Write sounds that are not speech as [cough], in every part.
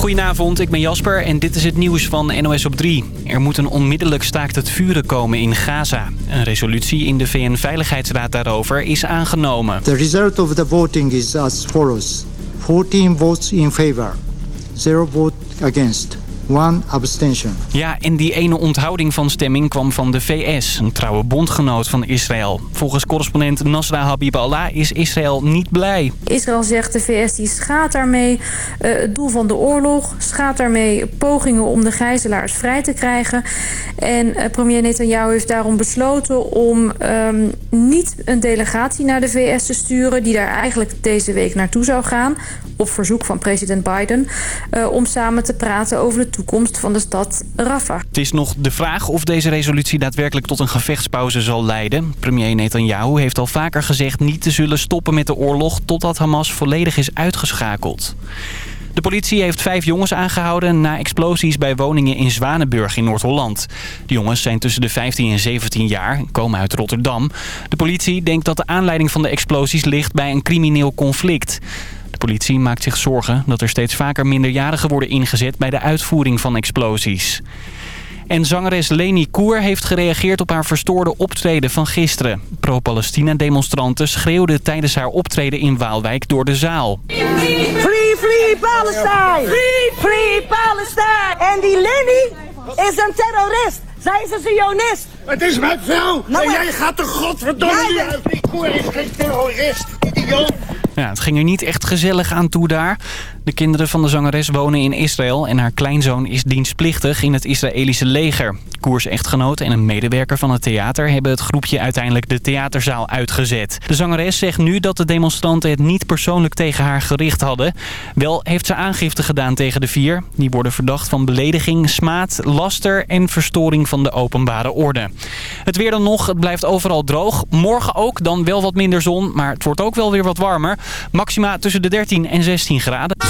Goedenavond, ik ben Jasper en dit is het nieuws van NOS op 3. Er moet een onmiddellijk staakt het vuren komen in Gaza. Een resolutie in de VN-veiligheidsraad daarover is aangenomen. The result of the voting is as follows. 14 votes in favor, 0 vote against. One abstention. Ja, en die ene onthouding van stemming kwam van de VS, een trouwe bondgenoot van Israël. Volgens correspondent Nasra Habib Allah is Israël niet blij. Israël zegt de VS die schaadt daarmee uh, het doel van de oorlog, schaadt daarmee pogingen om de gijzelaars vrij te krijgen. En uh, premier Netanyahu heeft daarom besloten om um, niet een delegatie naar de VS te sturen... die daar eigenlijk deze week naartoe zou gaan, op verzoek van president Biden... Uh, om samen te praten over de toekomst van de stad Rafah. Het is nog de vraag of deze resolutie daadwerkelijk tot een gevechtspauze zal leiden. Premier Netanyahu heeft al vaker gezegd niet te zullen stoppen met de oorlog... totdat Hamas volledig is uitgeschakeld. De politie heeft vijf jongens aangehouden na explosies bij woningen in Zwanenburg in Noord-Holland. De jongens zijn tussen de 15 en 17 jaar en komen uit Rotterdam. De politie denkt dat de aanleiding van de explosies ligt bij een crimineel conflict. De politie maakt zich zorgen dat er steeds vaker minderjarigen worden ingezet bij de uitvoering van explosies. En zangeres Leni Koer heeft gereageerd op haar verstoorde optreden van gisteren. Pro-Palestina-demonstranten schreeuwden tijdens haar optreden in Waalwijk door de zaal. Free, free Palestine! Free, free Palestine! En die Lenny is een terrorist! Zij is een zionist! Het is mijn vrouw! Nou, en maar- jij gaat de godverdomme. Die koer is geen terrorist, idioot! Ja, het ging er niet echt gezellig aan toe daar. De kinderen van de zangeres wonen in Israël en haar kleinzoon is dienstplichtig in het Israëlische leger. Koers echtgenoot en een medewerker van het theater hebben het groepje uiteindelijk de theaterzaal uitgezet. De zangeres zegt nu dat de demonstranten het niet persoonlijk tegen haar gericht hadden. Wel heeft ze aangifte gedaan tegen de vier. Die worden verdacht van belediging, smaad, laster en verstoring van de openbare orde. Het weer dan nog, het blijft overal droog. Morgen ook, dan wel wat minder zon, maar het wordt ook wel weer wat warmer. Maxima tussen de 13 en 16 graden.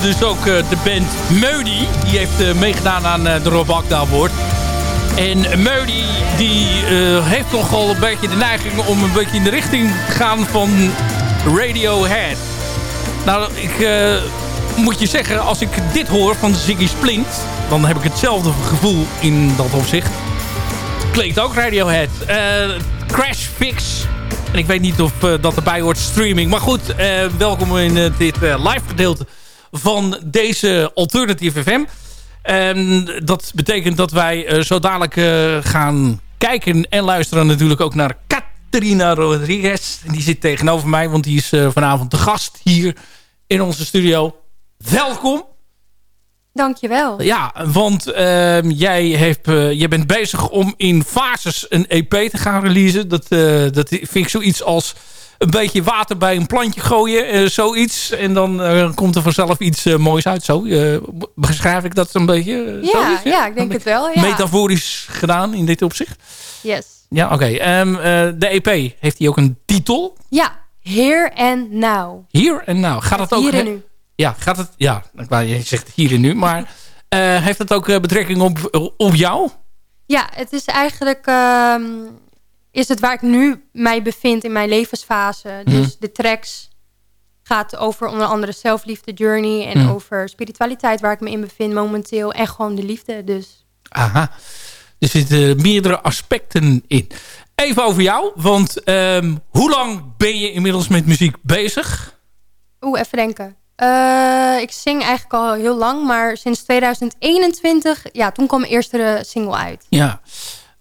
Dus ook de band Meudi. Die heeft meegedaan aan de Rob Akda Award. En Meudi die heeft toch al een beetje de neiging om een beetje in de richting te gaan van Radiohead. Nou, ik moet je zeggen, als ik dit hoor van Ziggy Splint... dan heb ik hetzelfde gevoel in dat opzicht. Klinkt ook Radiohead. Uh, Crash Fix. En ik weet niet of dat erbij hoort streaming. Maar goed, welkom in dit live gedeelte van deze Alternative FM. En dat betekent dat wij zo dadelijk gaan kijken en luisteren natuurlijk ook naar Caterina Rodriguez. Die zit tegenover mij, want die is vanavond de gast hier in onze studio welkom. Dankjewel. Ja, want uh, jij, heeft, uh, jij bent bezig om in fases een EP te gaan releasen. Dat, uh, dat vind ik zoiets als een beetje water bij een plantje gooien. eh, zoiets. En dan komt er vanzelf iets moois uit. Zo, beschrijf ik dat een beetje? ja, zoiets, ja? ja, ik denk het wel. Ja. Metaforisch gedaan in dit opzicht. Yes. Ja, oké. Okay. Um, ehm, de EP, heeft hij ook een titel? Ja, Here and Now. Here and Now. Gaat dat ook... Hier en nu. Ja, gaat het... Ja, je zegt hier en nu. Maar uh, heeft het ook betrekking op, op jou? Ja, het is eigenlijk... Uh, is het waar ik nu mij bevind in mijn levensfase. Dus mm. de tracks gaat over onder andere zelfliefde journey... en mm. over spiritualiteit waar ik me in bevind momenteel. En gewoon de liefde, dus. Aha. Er zitten meerdere aspecten in. Even over jou, want um, hoe lang ben je inmiddels met muziek bezig? Oeh, even denken. Uh, ik zing eigenlijk al heel lang, maar sinds 2021, ja, toen kwam mijn eerste single uit. Ja,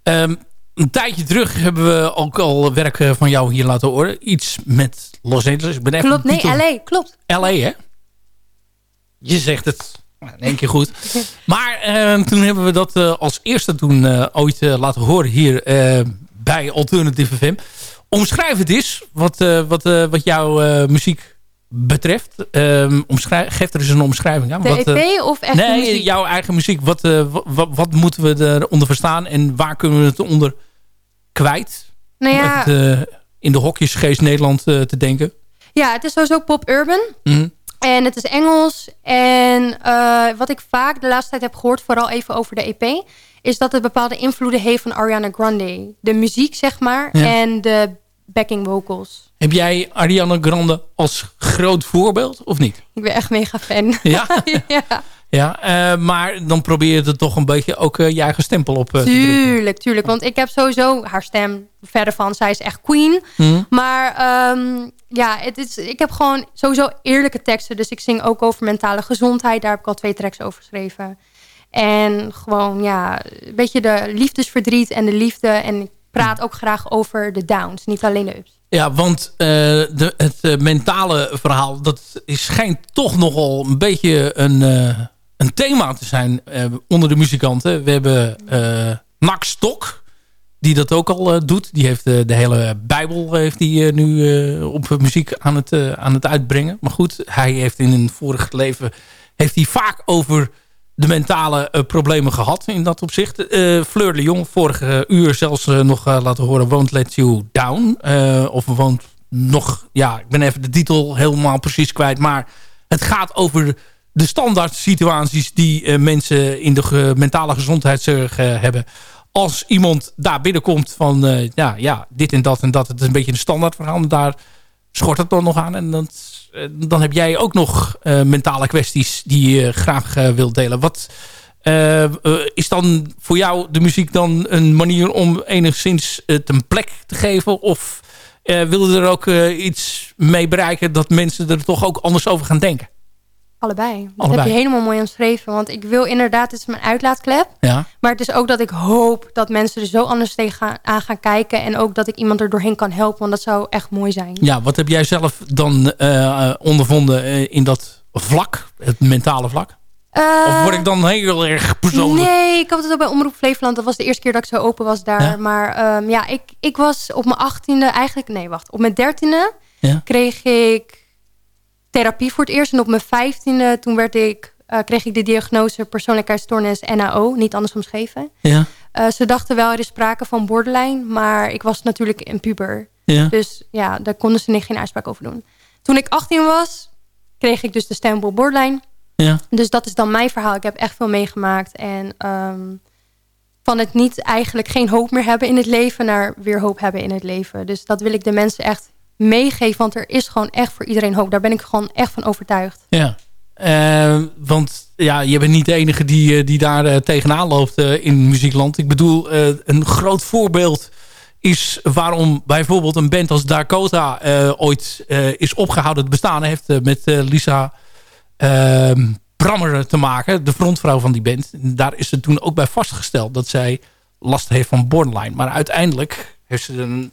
um, een tijdje terug hebben we ook al werk van jou hier laten horen. Iets met Los Angeles. Ik ben even klopt, nee, LA, klopt. LA, hè? Je zegt het in één keer goed. maar uh, toen hebben we dat uh, als eerste toen uh, ooit laten horen hier bij Alternative FM. Omschrijf het eens, wat, wat, wat jouw muziek betreft. Um, geef er eens een omschrijving aan. De wat, EP uh, of echt Nee, muziek? jouw eigen muziek. Wat, uh, wat, wat, moeten we eronder verstaan en waar kunnen we het onder kwijt? Nou ja, het, uh, in de hokjesgeest Nederland te denken. Ja, het is sowieso pop-urban. Mm. En het is Engels. En wat ik vaak de laatste tijd heb gehoord, vooral even over de EP... is dat het bepaalde invloeden heeft van Ariana Grande. De muziek, zeg maar, ja. en de backing vocals. Heb jij Ariana Grande als groot voorbeeld of niet? Ik ben echt mega fan. Ja? [laughs] ja. Ja, uh, maar dan probeer je er toch een beetje ook uh, je eigen stempel op uh, Tuurlijk, tuurlijk. Want ik heb sowieso haar stem verder van. Zij is echt queen. Mm. Maar um, ja, het is, ik heb gewoon sowieso eerlijke teksten. Dus ik zing ook over mentale gezondheid. Daar heb ik al twee tracks over geschreven. En gewoon, ja, een beetje de liefdesverdriet en de liefde. En ik praat ook graag over de downs, niet alleen de ups. Ja, want uh, de, het uh, mentale verhaal, dat is, schijnt toch nogal een beetje een, uh, een thema te zijn onder de muzikanten. We hebben Max Stok, die dat ook al doet. Die heeft de hele Bijbel heeft die, nu op muziek aan het, aan het uitbrengen. Maar goed, hij heeft in een vorig leven heeft hij vaak over de mentale uh, problemen gehad in dat opzicht. Uh, Fleur de Jong, vorige uur zelfs nog laten horen... Won't Let You Down. of Won't nog... Ja, ik ben even de titel helemaal precies kwijt. Maar het gaat over de standaard situaties... die mensen in de mentale gezondheidszorg hebben. Als iemand daar binnenkomt van... ja, ja, dit en dat en dat. Het is een beetje een standaard verhaal. Daar schort het dan nog aan. En dat dan heb jij ook nog uh, mentale kwesties die je graag uh, wilt delen. Wat is dan voor jou de muziek dan een manier om enigszins het een plek te geven? Of wil je er ook iets mee bereiken dat mensen er toch ook anders over gaan denken? Allebei. Dat Allebei. heb je helemaal mooi omschreven. Want ik wil inderdaad, het is mijn uitlaatklep. Ja. Maar het is ook dat ik hoop dat mensen er zo anders tegen aan gaan kijken. En ook dat ik iemand er doorheen kan helpen. Want dat zou echt mooi zijn. Ja, wat heb jij zelf dan uh, ondervonden in dat vlak? Het mentale vlak? Uh, of word ik dan heel erg persoonlijk? Nee, ik had het ook bij Omroep Flevoland. Dat was de eerste keer dat ik zo open was daar. Ja? Maar um, ja, ik, ik was op mijn achttiende eigenlijk... Nee, wacht. Op mijn dertiende ja? kreeg ik therapie voor het eerst. En op mijn vijftiende, toen werd ik, uh, kreeg ik de diagnose persoonlijkheidsstoornis NAO. Niet anders omschreven. Ja. Uh, ze dachten wel, er is sprake van borderline. Maar ik was natuurlijk een puber. Ja. Dus ja, daar konden ze niet geen uitspraak over doen. Toen ik 18 was, kreeg ik dus de stempel borderline. Ja. Dus dat is dan mijn verhaal. Ik heb echt veel meegemaakt. En ehm, van het niet eigenlijk geen hoop meer hebben in het leven... naar weer hoop hebben in het leven. Dus dat wil ik de mensen echt meegeven. Want er is gewoon echt voor iedereen hoop. Daar ben ik gewoon echt van overtuigd. Ja. Eh, want ja, je bent niet de enige die, eh, die daar eh, tegenaan loopt in muziekland. Ik bedoel, een groot voorbeeld is waarom bijvoorbeeld een band als Dakota ooit is opgehouden te bestaan. heeft met Lisa ehm, Brammer te maken, de frontvrouw van die band. Daar is ze toen ook bij vastgesteld dat zij last heeft van borderline. Maar uiteindelijk heeft ze een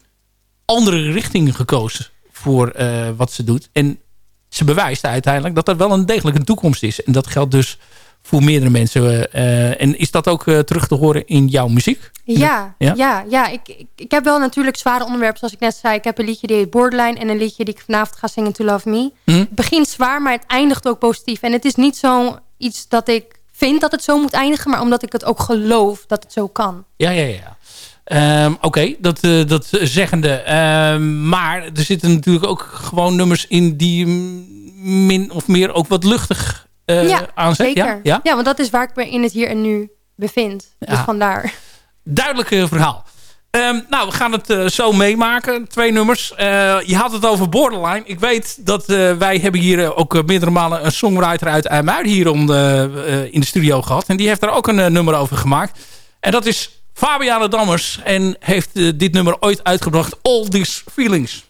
andere richting gekozen voor eh, wat ze doet. En ze bewijst uiteindelijk dat er wel een degelijk een toekomst is. En dat geldt dus voor meerdere mensen. eh, en is dat ook eh, terug te horen in jouw muziek? Ja, Ja? ja? ja, Ik, ik, ik heb wel natuurlijk zware onderwerpen, zoals ik net zei. Ik heb een liedje die heet Borderline en een liedje die ik vanavond ga zingen, To Love Me. Hm? Het begint zwaar, maar het eindigt ook positief. En het is niet zo iets dat ik vind dat het zo moet eindigen, maar omdat ik het ook geloof dat het zo kan. Ja, ja, ja. Ehm, Oké, dat, eh, dat zeggende. Ehm, maar er zitten natuurlijk ook gewoon nummers in die min of meer ook wat luchtig eh ja, aanzet. zeker. Ja? Ja? Ja? want dat is waar ik me in het hier en nu bevind. Dus Ja. vandaar. Duidelijk eh, verhaal. Ehm, nou, we gaan het zo meemaken. Twee nummers. Je had het over Borderline. Ik weet dat wij hebben hier ook meerdere malen een songwriter uit IJmuiden hier om de, in de studio gehad. En die heeft daar ook een nummer over gemaakt. En dat is Fabiana Dammers. En heeft eh, dit nummer ooit uitgebracht. All These Feelings.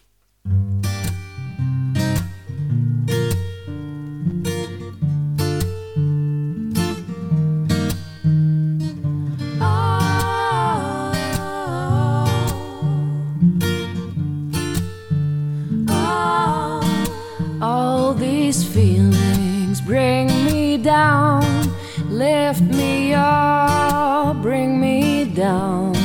All these feelings bring me down, lift me up, bring me down.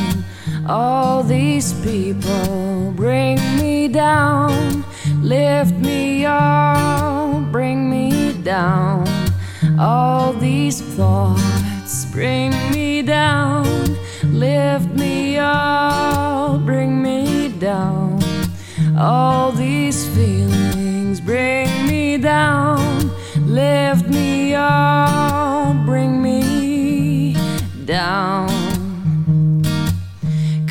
All these people bring me down, lift me up, bring me down. All these thoughts bring me down, lift me up, bring me down. All these feelings bring me down, lift me up, bring me down.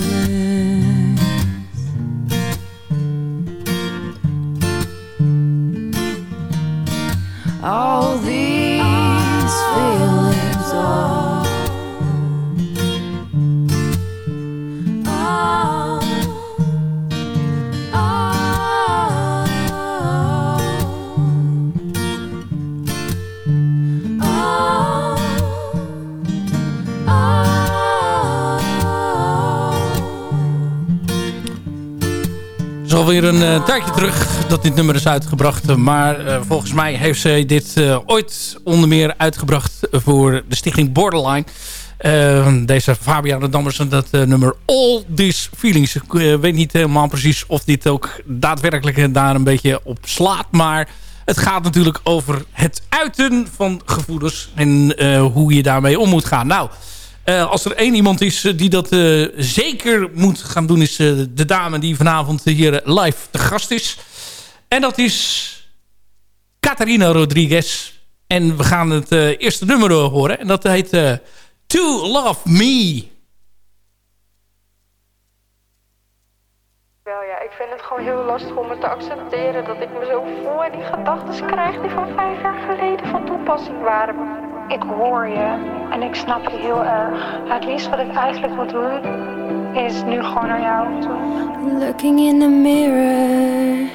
feeling een eh, tijdje terug dat dit nummer is uitgebracht. Maar eh, volgens mij heeft ze dit eh, ooit onder meer uitgebracht voor de stichting Borderline. Deze Fabian de Dammers en dat nummer All These Feelings. Ik weet niet helemaal precies of dit ook daadwerkelijk daar een beetje op slaat. Maar het gaat natuurlijk over het uiten van gevoelens en hoe je daarmee om moet gaan. Nou... Uh, als er één iemand is uh, die dat uh, zeker moet gaan doen... is de dame die vanavond hier live te gast is. En dat is Catharina Rodriguez. En we gaan het eerste nummer horen. En dat heet To Love Me. Wel ja, ik vind het gewoon heel lastig om het te accepteren... dat ik me zo en die gedachten krijg die van vijf jaar geleden van toepassing waren. Ik hoor je en ik snap je heel erg. Het liefst wat ik eigenlijk moet doen, is nu gewoon naar jou toe. Looking in the mirror.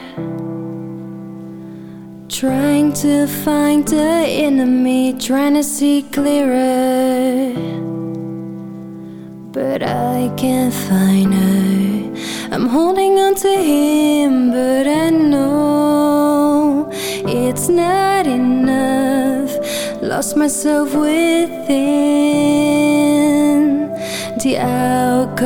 Trying to find the enemy. Trying to see clearer. But I can't find her. I'm holding on to him But I know It's not enough Lost myself within the alcohol.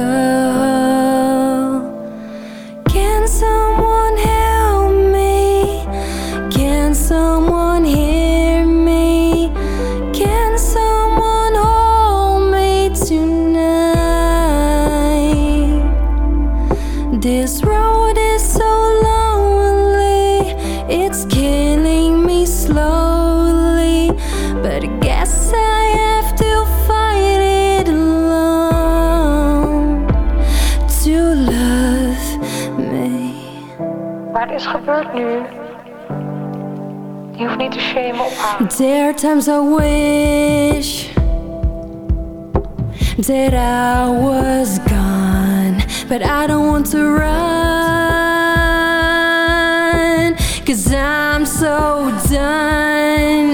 Nu. Je hoeft niet te shamen op haar. There are times I wish that I was gone, but I don't want to run. Cause I'm so done.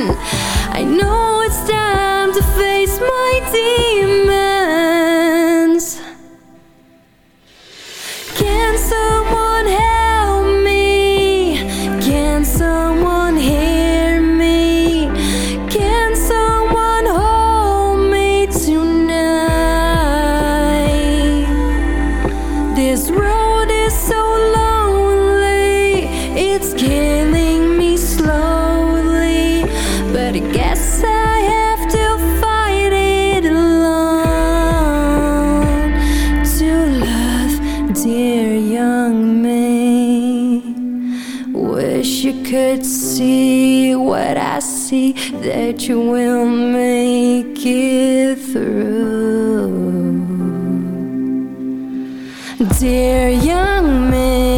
That you will make it through. Dear young me,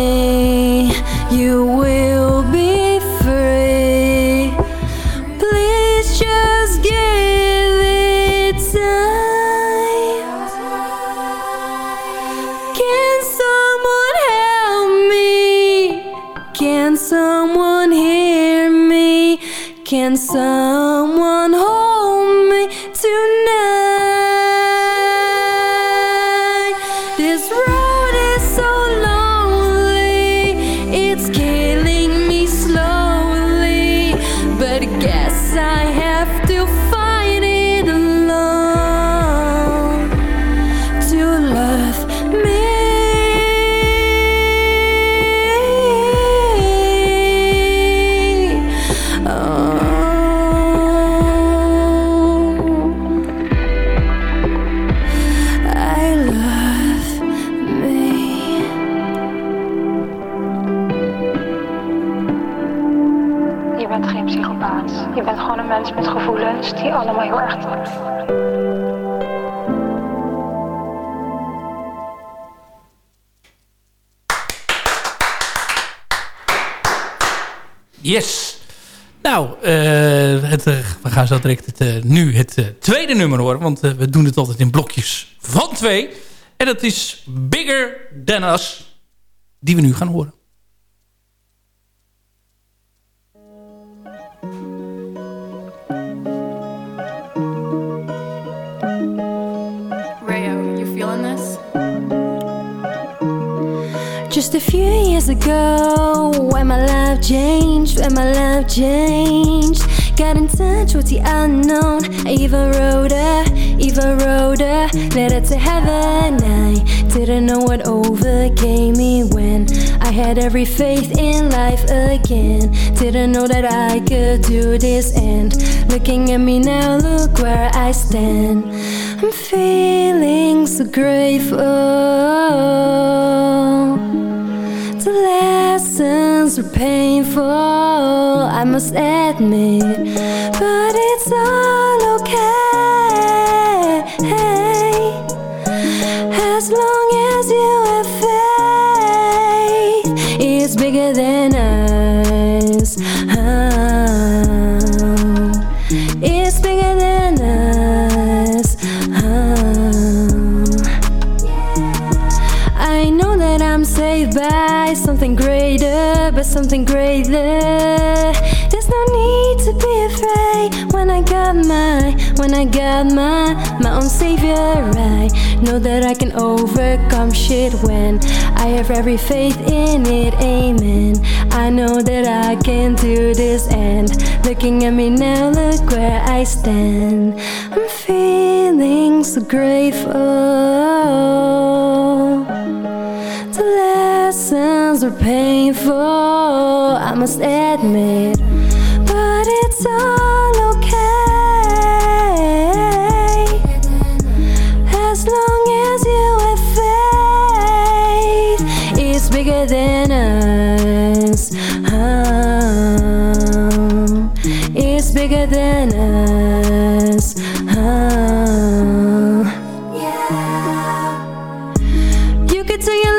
zo direct het, uh, nu het tweede nummer horen. Want we doen het altijd in blokjes van twee. En dat is Bigger Than Us. Die we nu gaan horen. Just a few years ago, when my life changed, when my life changed. Touch with the unknown. I even wrote her, even wrote her letter to heaven. I didn't know what overcame me when I had every faith in life again. Didn't know that I could do this, and looking at me now, look where I stand. I'm feeling so grateful. The were painful, I must admit, but it's all okay. Got my, my own savior. I know that I can overcome shit when I have every faith in it. Amen. I know that I can do this, and looking at me now, look where I stand. I'm feeling so grateful. The lessons were painful, I must admit, You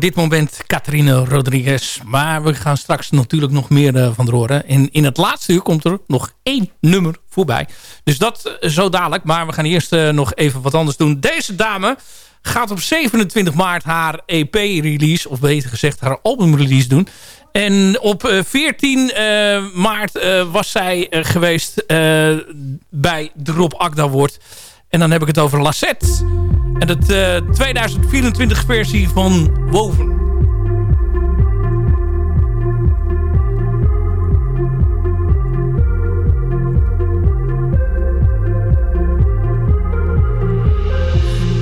voor dit moment Catherine Rodriguez. Maar we gaan straks natuurlijk nog meer uh, van horen. En in het laatste uur komt er nog één nummer voorbij. Dus dat uh, zo dadelijk. Maar we gaan eerst nog even wat anders doen. Deze dame gaat op 27 maart haar EP-release... of beter gezegd haar album-release doen. En op 14 maart was zij geweest bij de Rob Akda Award... En dan heb ik het over Lassette. En de uh, 2024 versie van Woven.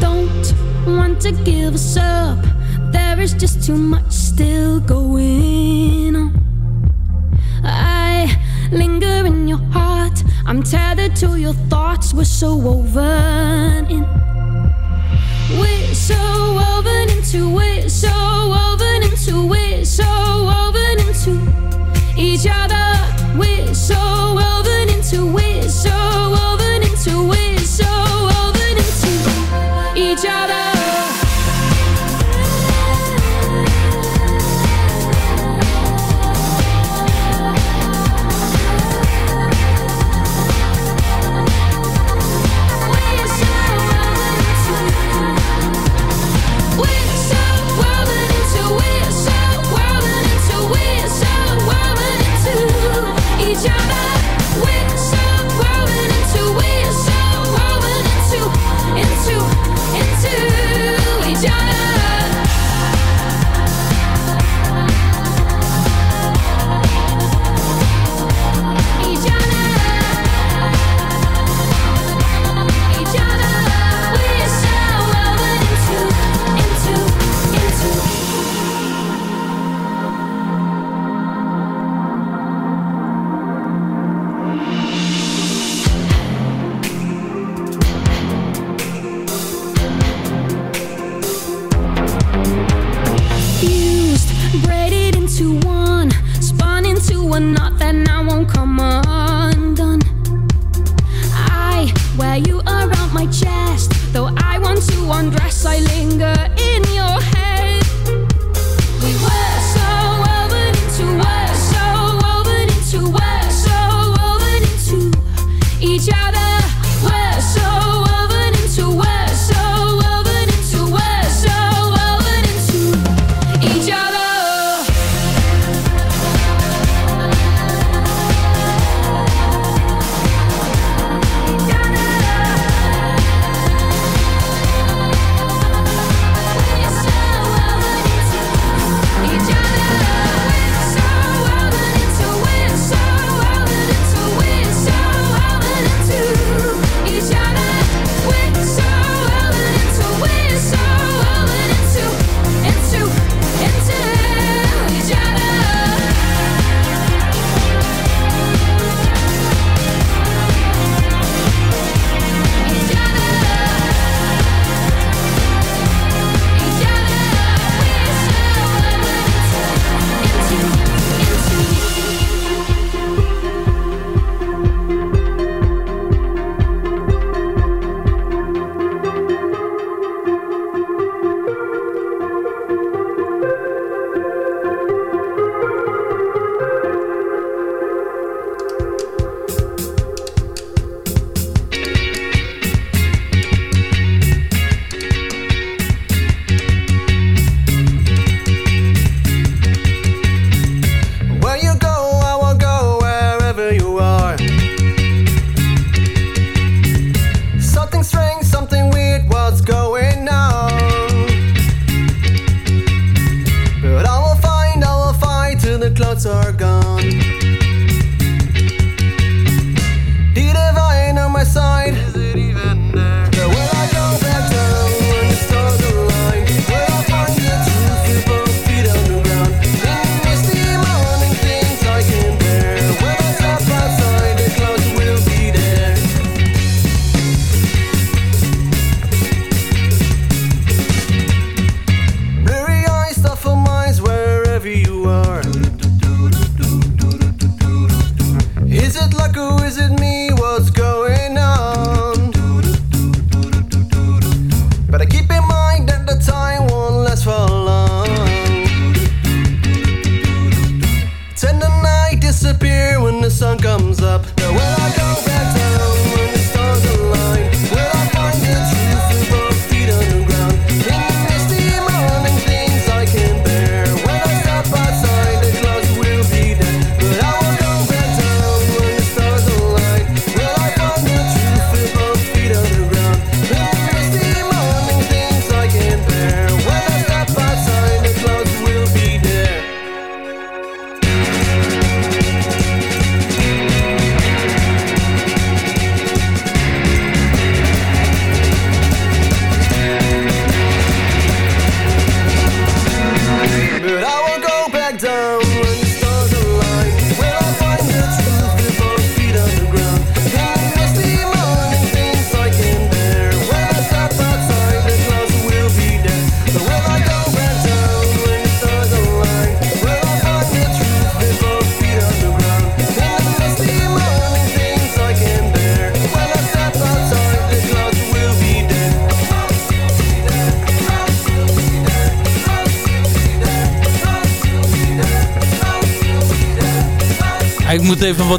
Don't want to give us up. There is just too much still going on. I linger in your heart. I'm tethered to your thoughts. We're so woven in. We're so woven into it. So woven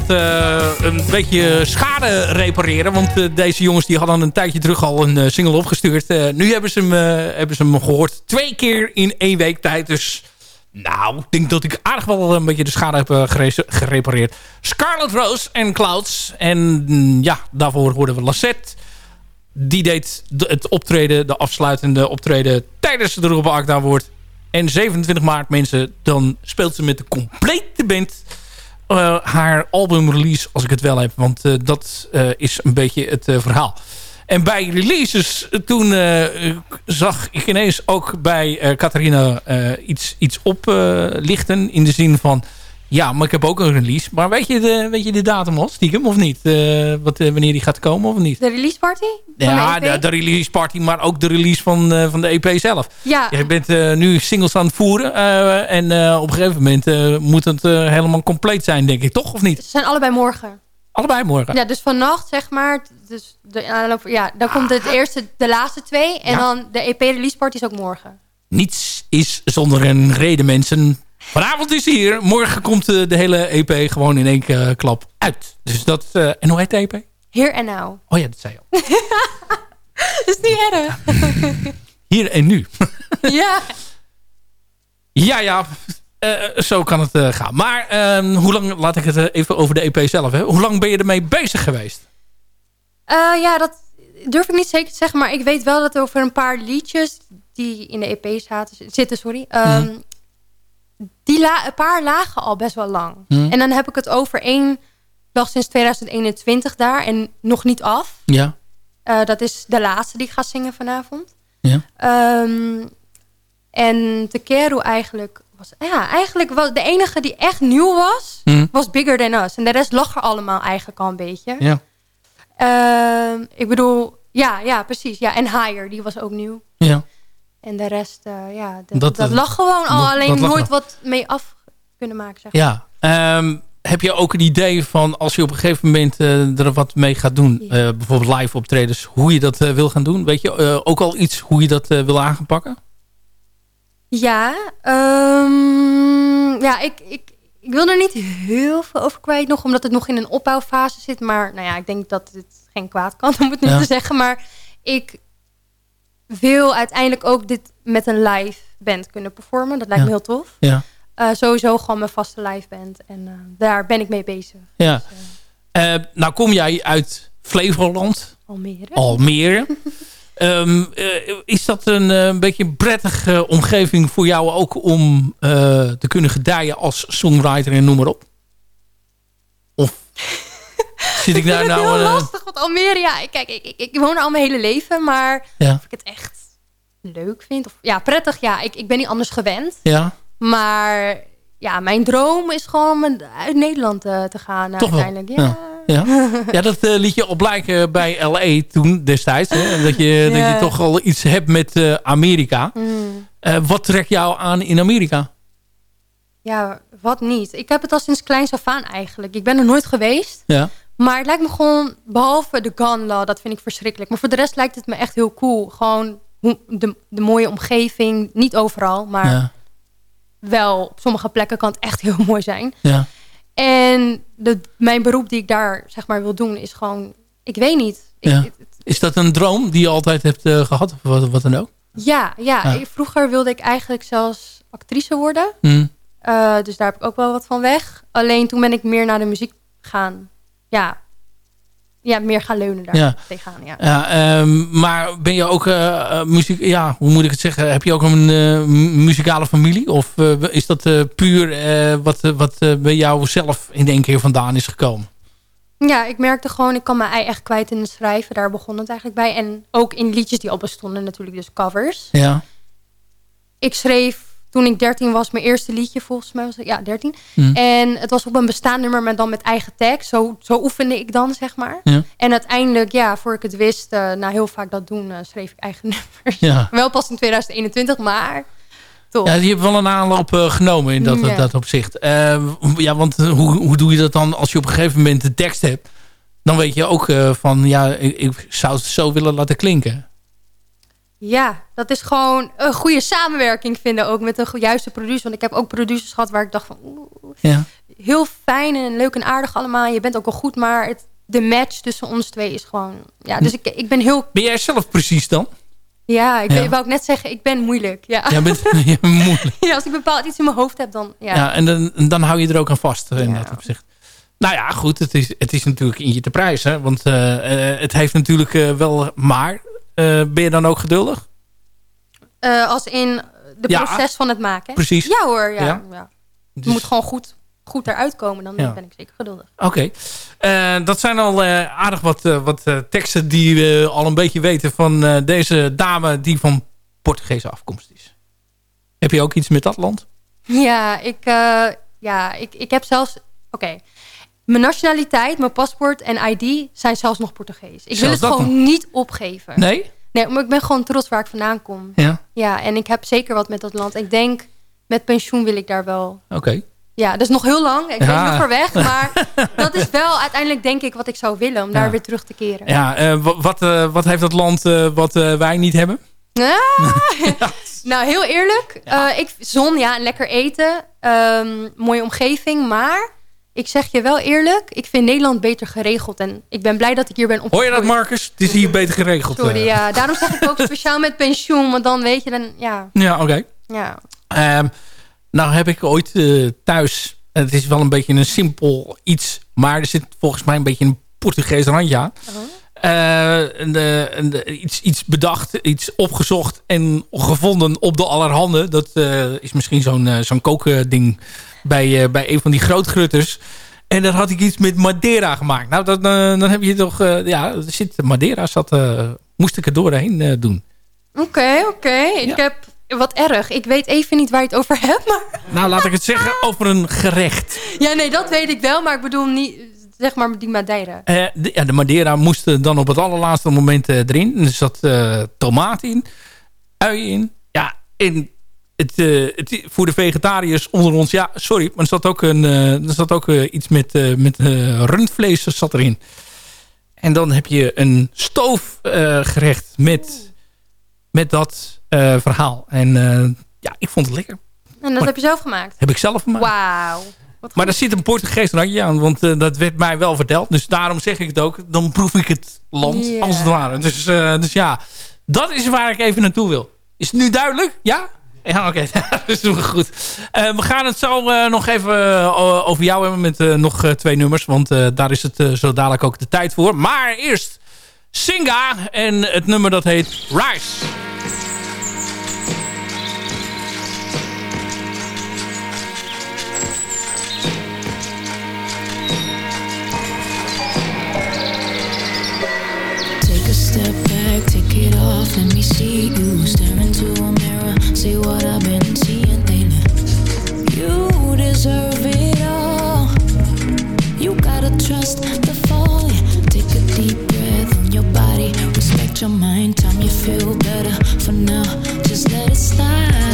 Eh, een beetje schade repareren. Want eh, deze jongens die hadden een tijdje terug al een eh, single opgestuurd. nu hebben ze, hem, hebben ze hem gehoord. Twee keer in één week tijd. Dus nou, ik denk dat ik aardig wel een beetje de schade heb gerepareerd. Scarlet Rose en Clouds. En mm, ja, daarvoor hoorden we Lassette. Die deed het optreden, de afsluitende optreden tijdens de Robbe Akda wordt. En 27 maart, mensen, dan speelt ze met de complete band uh, haar albumrelease, als ik het wel heb. Want eh, dat eh, is een beetje het verhaal. En bij releases, toen zag ik ineens ook bij Catharina iets, iets oplichten. in de zin van, ja, maar ik heb ook een release. Maar weet je de, weet je de datum al, stiekem, of niet? Eh, wat, eh, wanneer die gaat komen, of niet? De release party? Ja, de EP? de, de release party, maar ook de release van, eh, van de EP zelf. Ja. Je bent nu singles aan het voeren. en op een gegeven moment moet het helemaal compleet zijn, denk ik. Toch, of niet? Ze zijn allebei morgen. Allebei morgen. Ja, dus vannacht zeg maar. Dus de, ja, dan komt het eerste, de laatste twee. En Ja. dan de EP release party is ook morgen. Niets is zonder een reden, mensen. Vanavond is hier. Morgen komt eh, de hele EP gewoon in één eh, klap uit. Dus dat... eh, en hoe heet de EP? Here and now. Oh ja, dat zei je al. Dat [laughs] is niet erg. [laughs] Hier en nu. [laughs] ja. Ja, ja. zo kan het gaan. Maar ehm, hoe lang, laat ik het even over de EP zelf. Hè. Hoe lang ben je ermee bezig geweest? Ja, dat durf ik niet zeker te zeggen. Maar ik weet wel dat over een paar liedjes die in de EP zaten, zitten, sorry. ehm, Mhm. Die la een paar lagen al best wel lang. Mhm. En dan heb ik het over één dag sinds 2021 daar en nog niet af. Ja. Eh, dat is de laatste die ik ga zingen vanavond. Ja. Ehm, en Kero eigenlijk was... Ja, eigenlijk was de enige die echt nieuw was, Mhm. was Bigger Than Us. En de rest lag er allemaal eigenlijk al een beetje. Ja. Ehm, ik bedoel, ja, ja, precies. Ja, en Higher, die was ook nieuw. Ja. En de rest, eh, ja, de- Dat, dat, eh, lag gewoon al. dat- alleen dat nooit wat mee af kunnen maken, zeg maar. Ja. Ehm, heb je ook een idee van als je op een gegeven moment eh, er wat mee gaat doen, bijvoorbeeld live optredens, hoe je dat wil gaan doen? Weet je ook al iets hoe je dat wil aanpakken? Ja, ehm, ja ik, ik, ik wil er niet heel veel over kwijt nog, omdat het nog in een opbouwfase zit. Maar nou ja, ik denk dat het geen kwaad kan [laughs] om het nu Ja. te zeggen. Maar ik wil uiteindelijk ook dit met een live band kunnen performen. Dat lijkt Ja. me heel tof. Ja. Eh, sowieso gewoon mijn vaste live band. En eh, daar ben ik mee bezig. Ja. Eh, nou kom jij uit Flevoland. Almere. Almere. [laughs] Ehm, eh, is dat een, een beetje een prettige omgeving voor jou ook om te kunnen gedijen als songwriter en noem maar op? Of zit ik daar Ik nou... het heel eh, lastig, want Almere, ja, kijk, ik, ik, ik woon er al mijn hele leven, maar Ja. of ik het echt leuk vind, of ja, prettig, ja, ik, ik ben niet anders gewend. ja, Maar ja, mijn droom is gewoon om uit Nederland eh, te gaan eh, toch wel. uiteindelijk. Ja. Ja. Ja. [laughs] ja, dat liet je op blijken bij LA toen destijds. Hè? Dat, je, dat je toch al iets hebt met Amerika. Mm. Wat trekt jou aan in Amerika? Ja, wat niet. Ik heb het al sinds kleins af aan eigenlijk. Ik ben er nooit geweest. Ja. Maar het lijkt me gewoon, behalve de gun law, dat vind ik verschrikkelijk. Maar voor de rest lijkt het me echt heel cool. Gewoon de, de mooie omgeving. Niet overal, maar Ja. wel op sommige plekken kan het echt [laughs] heel mooi zijn. Ja. En de, mijn beroep die ik daar zeg maar wil doen is gewoon, ik weet niet. Ik, Ja. Is dat een droom die je altijd hebt eh, gehad? Of wat, wat dan ook? Ja, ja, vroeger wilde ik eigenlijk zelfs actrice worden. Hm. Eh, dus daar heb ik ook wel wat van weg. Alleen toen ben ik meer naar de muziek gaan. Ja, ja meer gaan leunen daar Ja. tegenaan. Ja. Ja, ehm, maar ben je ook eh, eh, muziek... Ja, hoe moet ik het zeggen? Heb je ook een eh, mu- muzikale familie? Of is dat puur wat, wat bij jou zelf in één keer vandaan is gekomen? ja, ik merkte gewoon, ik kan mijn ei echt kwijt in het schrijven. Daar begon het eigenlijk bij. En ook in liedjes die al bestonden natuurlijk, dus covers. Ja. Ik schreef toen ik 13 was mijn eerste liedje, volgens mij was het, ja, 13. Hm. En het was op een bestaand nummer, maar dan met eigen tekst. Zo, zo oefende ik dan, zeg maar. Ja. En uiteindelijk, ja, voor ik het wist, eh, na heel vaak dat doen, eh, schreef ik eigen [laughs] nummers. Ja. Wel pas in 2021, maar toch. Ja, die hebben wel een aanloop eh, genomen in dat, Ja. dat opzicht. Ja, want hoe, hoe doe je dat dan als je op een gegeven moment de tekst hebt? Dan weet je ook van, ja, ik, ik zou het zo willen laten klinken. Ja, dat is gewoon een goede samenwerking vinden ook met een juiste producer. Want ik heb ook producers gehad waar ik dacht van... Oeh, Ja. heel fijn en leuk en aardig allemaal. Je bent ook wel goed, maar het, de match tussen ons twee is gewoon... Ja, dus ik, ik ben heel... Ben jij zelf precies dan? Ja, ik Ja. wou ook net zeggen, ik ben moeilijk. Ja. Jij bent [laughs] [laughs] ja, moeilijk. Ja, als ik bepaald iets in mijn hoofd heb, dan... Ja, Ja, en dan, dan hou je er ook aan vast in dat opzicht. Nou ja, goed, het is, het is natuurlijk in je te prijzen. Want eh, eh, het heeft natuurlijk eh, wel... Maar, eh, ben je dan ook geduldig? Eh, als in de Ja, proces van het maken. precies. Ja hoor, ja. Ja. ja. Het Dus- moet gewoon goed, goed eruit komen. Dan ben ik zeker geduldig. Oké. Eh, dat zijn al eh, aardig wat, eh, wat eh, teksten die we al een beetje weten van eh, deze dame die van Portugese afkomst is. Heb je ook iets met dat land? Ja, ik, eh, Ja, ik, ik heb zelfs... Oké. Mijn nationaliteit, mijn paspoort en ID zijn zelfs nog Portugees. Ik wil het gewoon nog? niet opgeven. Nee? Nee, maar ik ben gewoon trots waar ik vandaan kom. Ja. Ja, en ik heb zeker wat met dat land. Ik denk, met pensioen wil ik daar wel... Oké. Ja, dat is nog heel lang. Ik Ja. ben nog ver weg. Maar [laughs] dat is wel uiteindelijk denk ik wat ik zou willen. Om daar weer terug te keren. Ja, eh, wa- wat, eh, wat heeft dat land eh, wat wij niet hebben? Ah. [laughs] [laughs] nou, heel eerlijk. ik, zon, ja, lekker eten. ehm, mooie omgeving. Maar ik zeg je wel eerlijk. Ik vind Nederland beter geregeld. En ik ben blij dat ik hier ben Hoor opgegroeid. je dat, Marcus? Het is hier beter geregeld. Sorry, eh. ja. Daarom zeg ik ook [laughs] speciaal met pensioen. Want dan weet je dan, ja. Ja, oké. ja. Ehm, nou heb ik ooit eh, thuis... Het is wel een beetje een simpel iets... maar er zit volgens mij een beetje een Portugees randje aan. Een, eh, iets, iets bedacht, iets opgezocht en gevonden op de allerhande. Dat eh, is misschien zo'n eh, zo'n kookding bij, bij een van die grootgrutters. En daar had ik iets met Madeira gemaakt. Nou, dat, dan heb je toch... ja, zit, Madeira zat, moest ik er doorheen doen. Oké, oké. Ik heb... Wat erg. Ik weet even niet waar je het over hebt. Maar... Nou, laat ik het zeggen [laughs] over een gerecht. Ja, nee, dat weet ik wel. Maar ik bedoel niet... Zeg maar die Madeira. Eh, de, ja, de Madeira moest er dan op het allerlaatste moment eh, erin. Er zat eh tomaat in, ui in. Ja, en het, eh, het, voor de vegetariërs onder ons... Ja, sorry, maar er zat ook, een, eh, er zat ook eh, iets met, eh, met eh, rundvlees zat erin. En dan heb je een stoofgerecht met, met dat eh, verhaal. En eh, ja, ik vond het lekker. En dat Maar- heb je zelf gemaakt? Heb ik zelf gemaakt. Wauw. Maar daar zit een Portugees randje aan, want eh, dat werd mij wel verteld. Dus daarom zeg ik het ook. Dan proef ik het land, als het ware. Dus, eh, dus ja, dat is waar ik even naartoe wil. Is het nu duidelijk? Ja? Ja, oké. [laughs] dat is goed. Eh, we gaan het zo nog even over jou hebben met nog twee nummers. Want daar is het zo dadelijk ook de tijd voor. Maar eerst Singa en het nummer dat heet Rise. Let me see you. Stare into a mirror, see what I've been seeing. You deserve it all. You gotta trust the fall. Take a deep breath on your body, respect your mind. Time you feel better for now, just let it slide.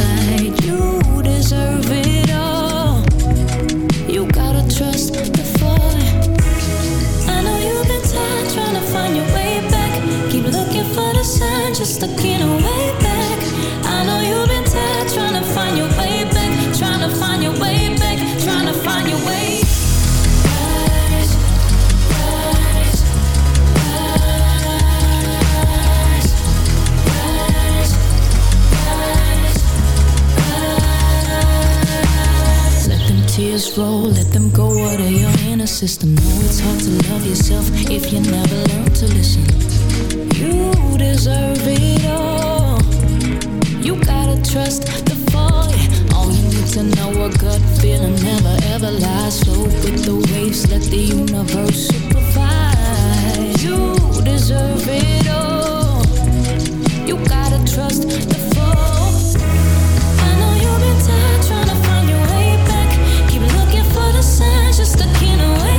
Roll, let them go out of your inner system. Know it's hard to love yourself if you never learn to listen. You deserve it all. You gotta trust the fall. All you need to know a gut feeling never ever lies. Flow with the waves, let the universe supervise. You deserve it all. You gotta trust just stuck in a way back.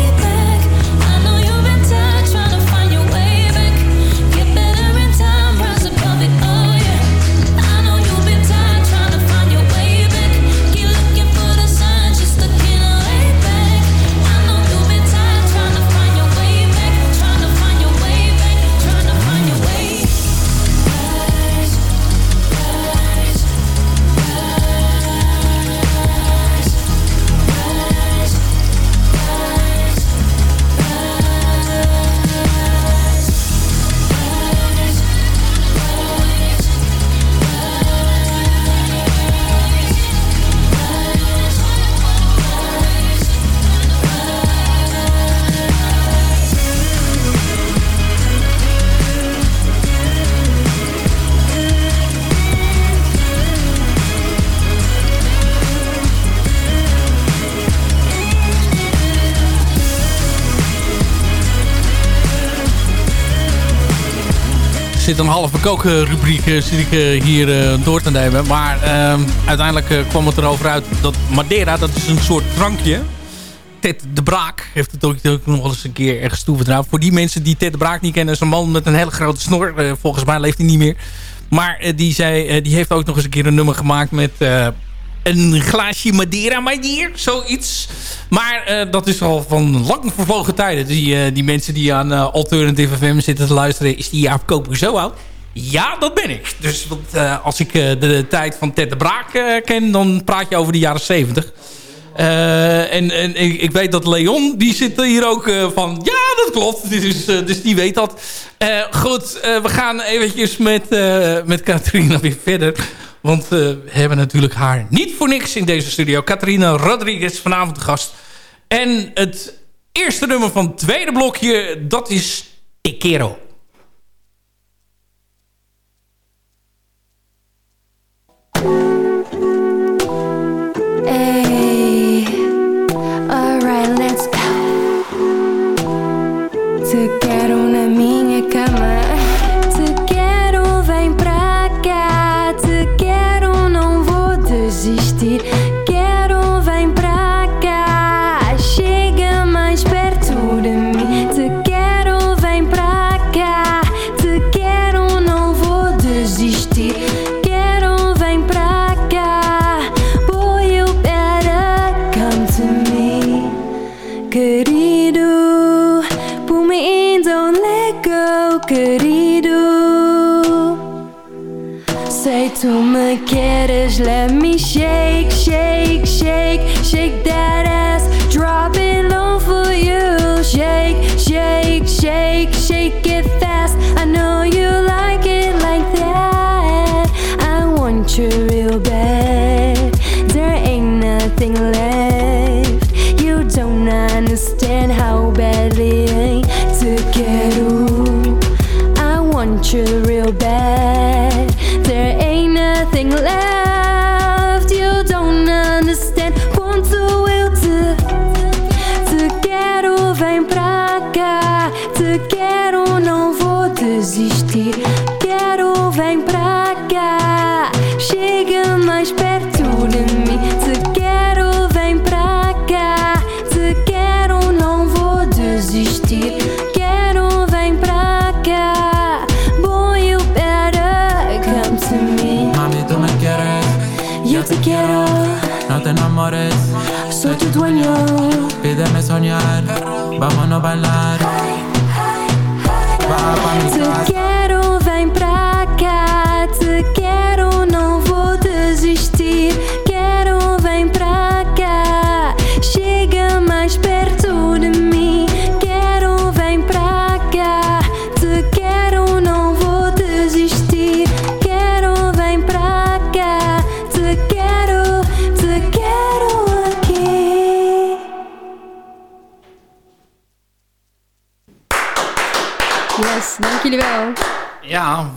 Een halve kookrubriek uh, zit ik uh, hier uh, door te nemen. Maar ehm, uiteindelijk kwam het erover uit dat Madeira, dat is een soort drankje. Ted de Braak heeft het ook, nog eens een keer ergens toevertrouwd. Voor die mensen die Ted de Braak niet kennen, is een man met een hele grote snor. volgens mij leeft hij niet meer. Maar die, zei, die heeft ook nog eens een keer een nummer gemaakt met een glaasje Madeira, my dear. Zoiets. Maar uh, dat is al van lang vervlogen tijden. Die, uh, die mensen die aan uh, Alternative FM zitten te luisteren... is die Jaap Koper zo oud? Ja, dat ben ik. Dus als ik de, tijd van Ted de Braak ken... dan praat je over de jaren 70. en en ik, ik, weet dat Leon, die zit hier ook van... Ja, dat klopt. Dus, dus die weet dat. goed, we gaan eventjes met, met Katrina weer verder... Want uh, we hebben natuurlijk haar niet voor niks in deze studio. Catharina Rodriguez vanavond de gast. En het eerste nummer van het tweede blokje, dat is. Hey, tu me quieres, let me shake, shake, soy tu dueño. Pídeme soñar, vámonos a bailar. Va pa mi Te casa. quero,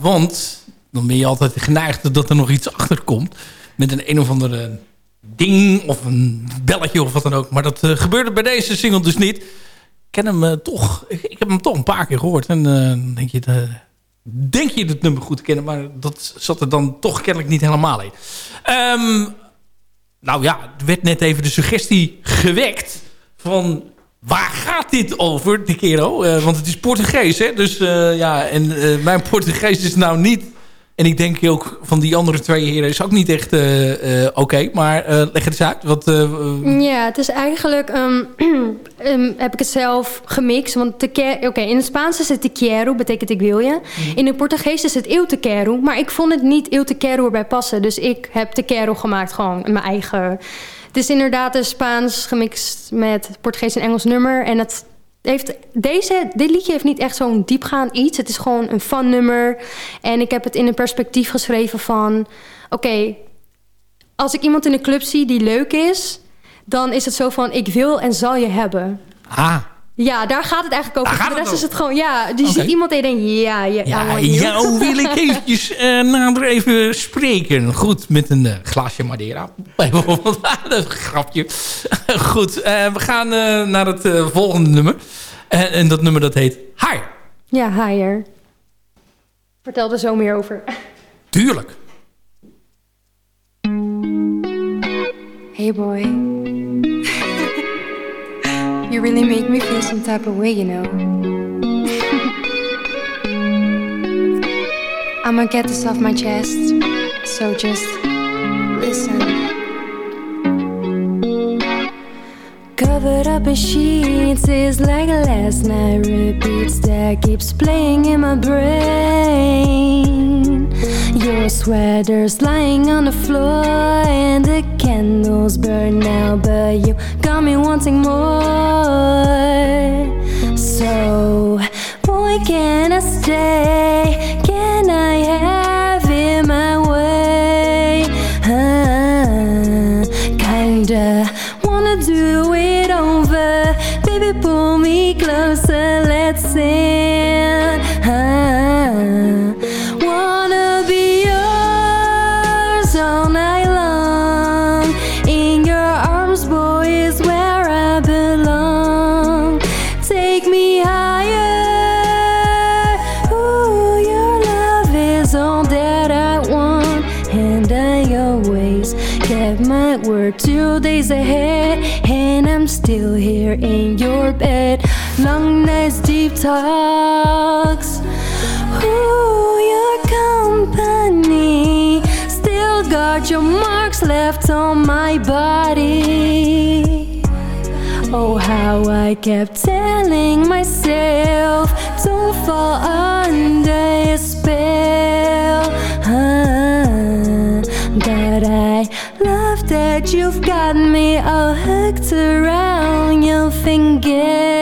Want dan ben je altijd geneigd dat er nog iets achter komt. Met een een of andere ding of een belletje of wat dan ook. Maar dat eh, gebeurde bij deze single dus niet. Ik ken hem eh, toch. Ik, heb hem toch een paar keer gehoord. En dan denk je, de, denk je het nummer goed kennen. Maar dat zat er dan toch kennelijk niet helemaal in. Ehm, nou ja, er werd net even de suggestie gewekt van... Waar gaat dit over, de kero? Eh, want het is Portugees, hè? Dus eh, ja, en eh, mijn Portugees is nou niet... En ik denk ook van die andere twee heren is ook niet echt oké. maar leg het eens uit. Wat, Ja, het is eigenlijk... ehm, [clears throat] ehm, heb ik het zelf gemixt. Want te oké, in het Spaans is het te quiero, betekent ik wil je. In het Portugees is het eu te quero. Maar ik vond het niet eu te quero erbij passen. Dus ik heb te quero gemaakt, gewoon in mijn eigen... Het is inderdaad een Spaans gemixt met Portugees en Engels nummer. En het heeft, deze, dit liedje heeft niet echt zo'n diepgaand iets. Het is gewoon een fun nummer. En ik heb het in een perspectief geschreven van... Oké, als ik iemand in de club zie die leuk is... dan is het zo van, ik wil en zal je hebben. ah, Ja, daar gaat het eigenlijk over. Daar de het rest is het gewoon, ja... Die ziet iemand je denkt, ja, ja, ja, jou wil ik [laughs] eventjes eh, nader even spreken. Goed, met een eh, glaasje Madeira. [laughs] Bijvoorbeeld, [laughs] dat grapje. Goed, eh, we gaan naar het volgende nummer. En, en dat nummer dat heet Higher. Ja, higher. vertel er zo meer over. Tuurlijk. Hey boy. You really make me feel some type of way, you know. [laughs] I'ma get this off my chest, so just listen. Covered up in sheets is like a last night repeats that keeps playing in my brain. Your sweater's lying on the floor and the candles burn out, but you got me wanting more. So, boy, can I stay? Here in your bed. Long nights, deep talks. Ooh, your company still got your marks left on my body. Oh, how I kept telling myself, don't fall under a spell. Huh. But I love that you've got me all hooked around everything.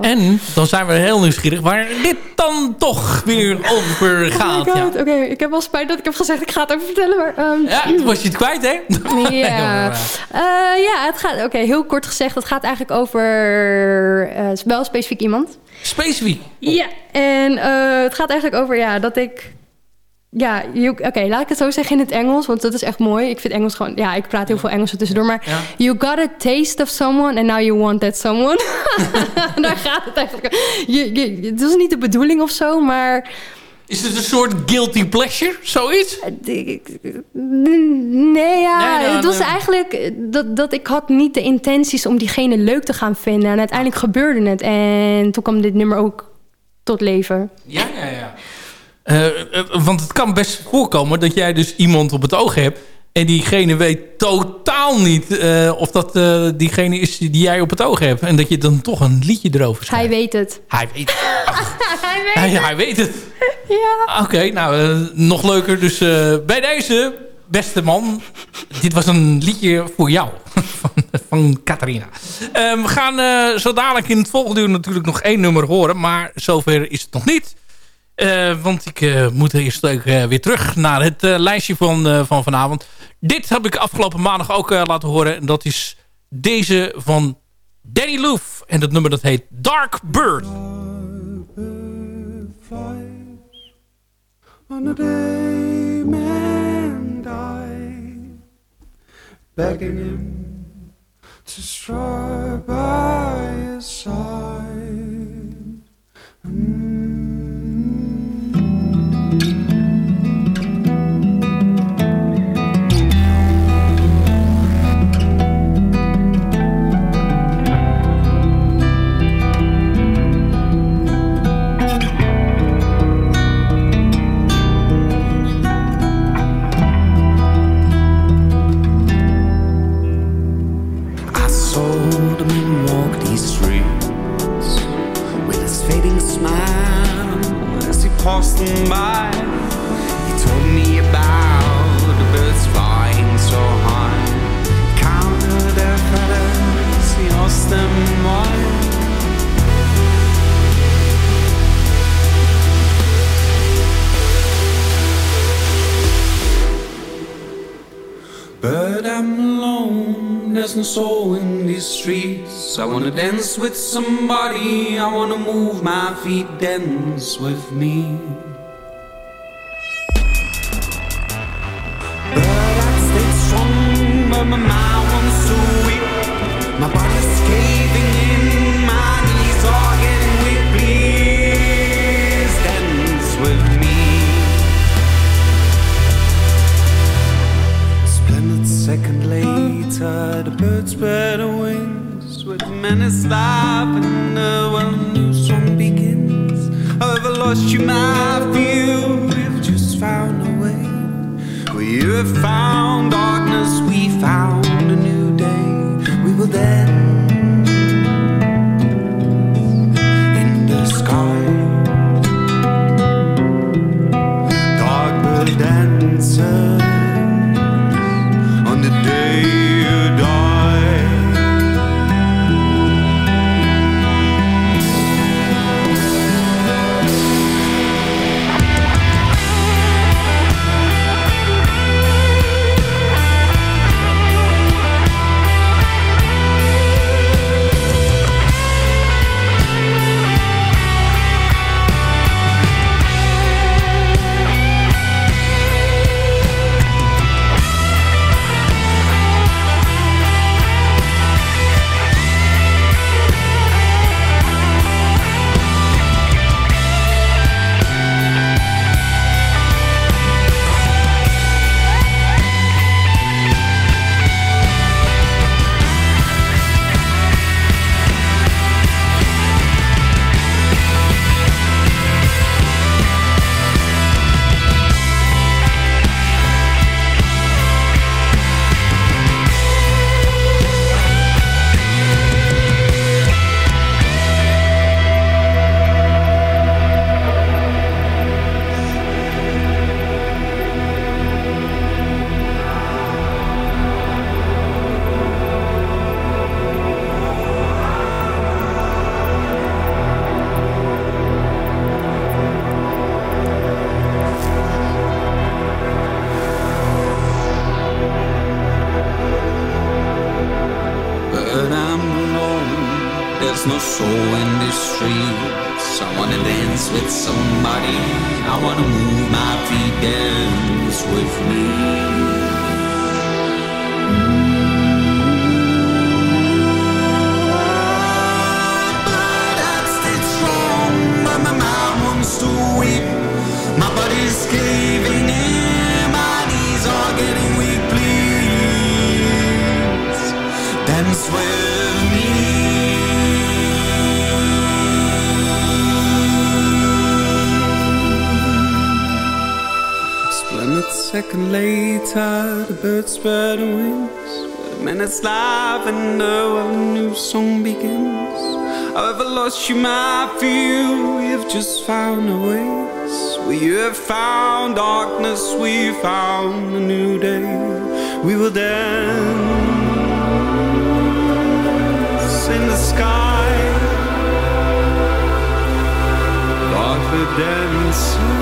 En dan zijn we heel nieuwsgierig waar dit dan toch weer over Oh gaat. ja. oké. Ik heb wel spijt dat ik heb gezegd ik ga het even vertellen, maar... ehm, ja, toen was je het kwijt, hè? [laughs] Ja, Eh, ja het gaat, oké, heel kort gezegd, het gaat eigenlijk over eh, wel specifiek iemand. Specifiek? Ja, en eh, het gaat eigenlijk over ja, dat ik... Ja, oké, laat ik het zo zeggen in het Engels, want dat is echt mooi. Ik vind Engels gewoon... Ja, ik praat heel veel Engels er tussendoor, maar... Ja. You got a taste of someone and now you want that someone. [laughs] Daar gaat het eigenlijk je, je, Het was niet de bedoeling of zo, maar... Is het een soort guilty pleasure, zoiets? Nee, ja, Nee, nou, het was eigenlijk dat, dat ik had niet de intenties om diegene leuk te gaan vinden. En uiteindelijk gebeurde het. En toen kwam dit nummer ook tot leven. Ja, ja, ja. Eh, eh, want het kan best voorkomen dat jij dus iemand op het oog hebt... en diegene weet totaal niet eh, of dat diegene is die jij op het oog hebt. En dat je dan toch een liedje erover schrijft. Hij weet het. Hij weet [laughs] Hij weet Hij, het. hij weet het. Ja. Oké, nou, nog leuker. Dus bij deze, beste man... dit was een liedje voor jou. [laughs] van, van Catharina. Eh, we gaan zo dadelijk in het volgende uur natuurlijk nog één nummer horen. Maar zover is het nog niet. Eh, want ik eh, moet eerst eh, weer terug naar het lijstje van, van vanavond. Dit heb ik afgelopen maandag ook laten horen. En dat is deze van Danny Loof. En dat nummer dat heet Dark Bird. On day man died, begging to by side. I lost and by. He told me about the birds flying so high. Counted their feathers, he lost them all. But I'm lost there's no soul in these streets. I wanna dance with somebody, I wanna move my feet, dance with me. But I stayed strong, but my mind wants to weak. My body's birds spread wings with menace life and the well new song begins. I've lost you, my view. We've just found a way. We have found darkness, we found a new day. We will dance you, might feel We've just found a ways. We have found darkness, we found a new day. We will dance in the sky. Dark the dancing.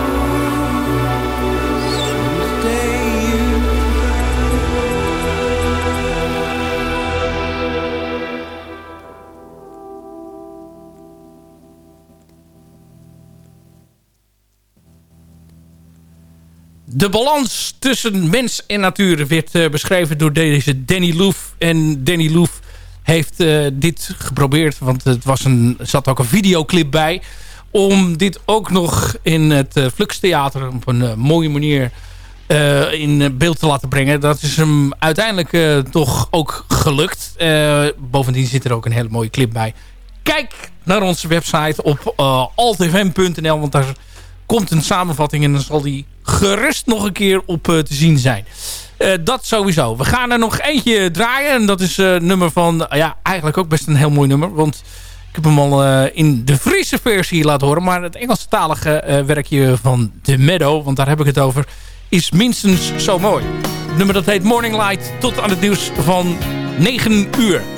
De balans tussen mens en natuur werd eh, beschreven door deze Danny Loof. En Danny Loof heeft eh, dit geprobeerd, want het was een, zat ook een videoclip bij... om dit ook nog in het uh, Flux Theater op een mooie manier in beeld te laten brengen. Dat is hem uiteindelijk toch ook gelukt. bovendien zit er ook een hele mooie clip bij. Kijk naar onze website op altfm.nl, want daar komt een samenvatting en dan zal die gerust nog een keer op uh, te zien zijn. Uh, dat sowieso. We gaan er nog eentje draaien. En dat is uh, nummer van... ja, eigenlijk ook best een heel mooi nummer. Want ik heb hem al in de Friese versie laten horen. Maar het Engelstalige werkje van The Meadow... want daar heb ik het over... is minstens zo mooi. Het nummer dat heet Morning Light. Tot aan het nieuws van 9 uur.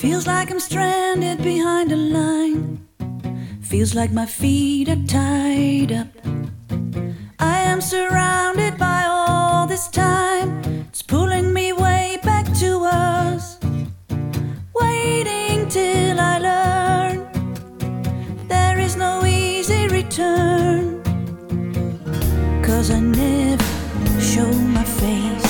Feels like I'm stranded behind a line. Feels like my feet are tied up. I am surrounded by all this time. It's pulling me way back to us. Waiting till I learn there is no easy return. Cause I never show my face.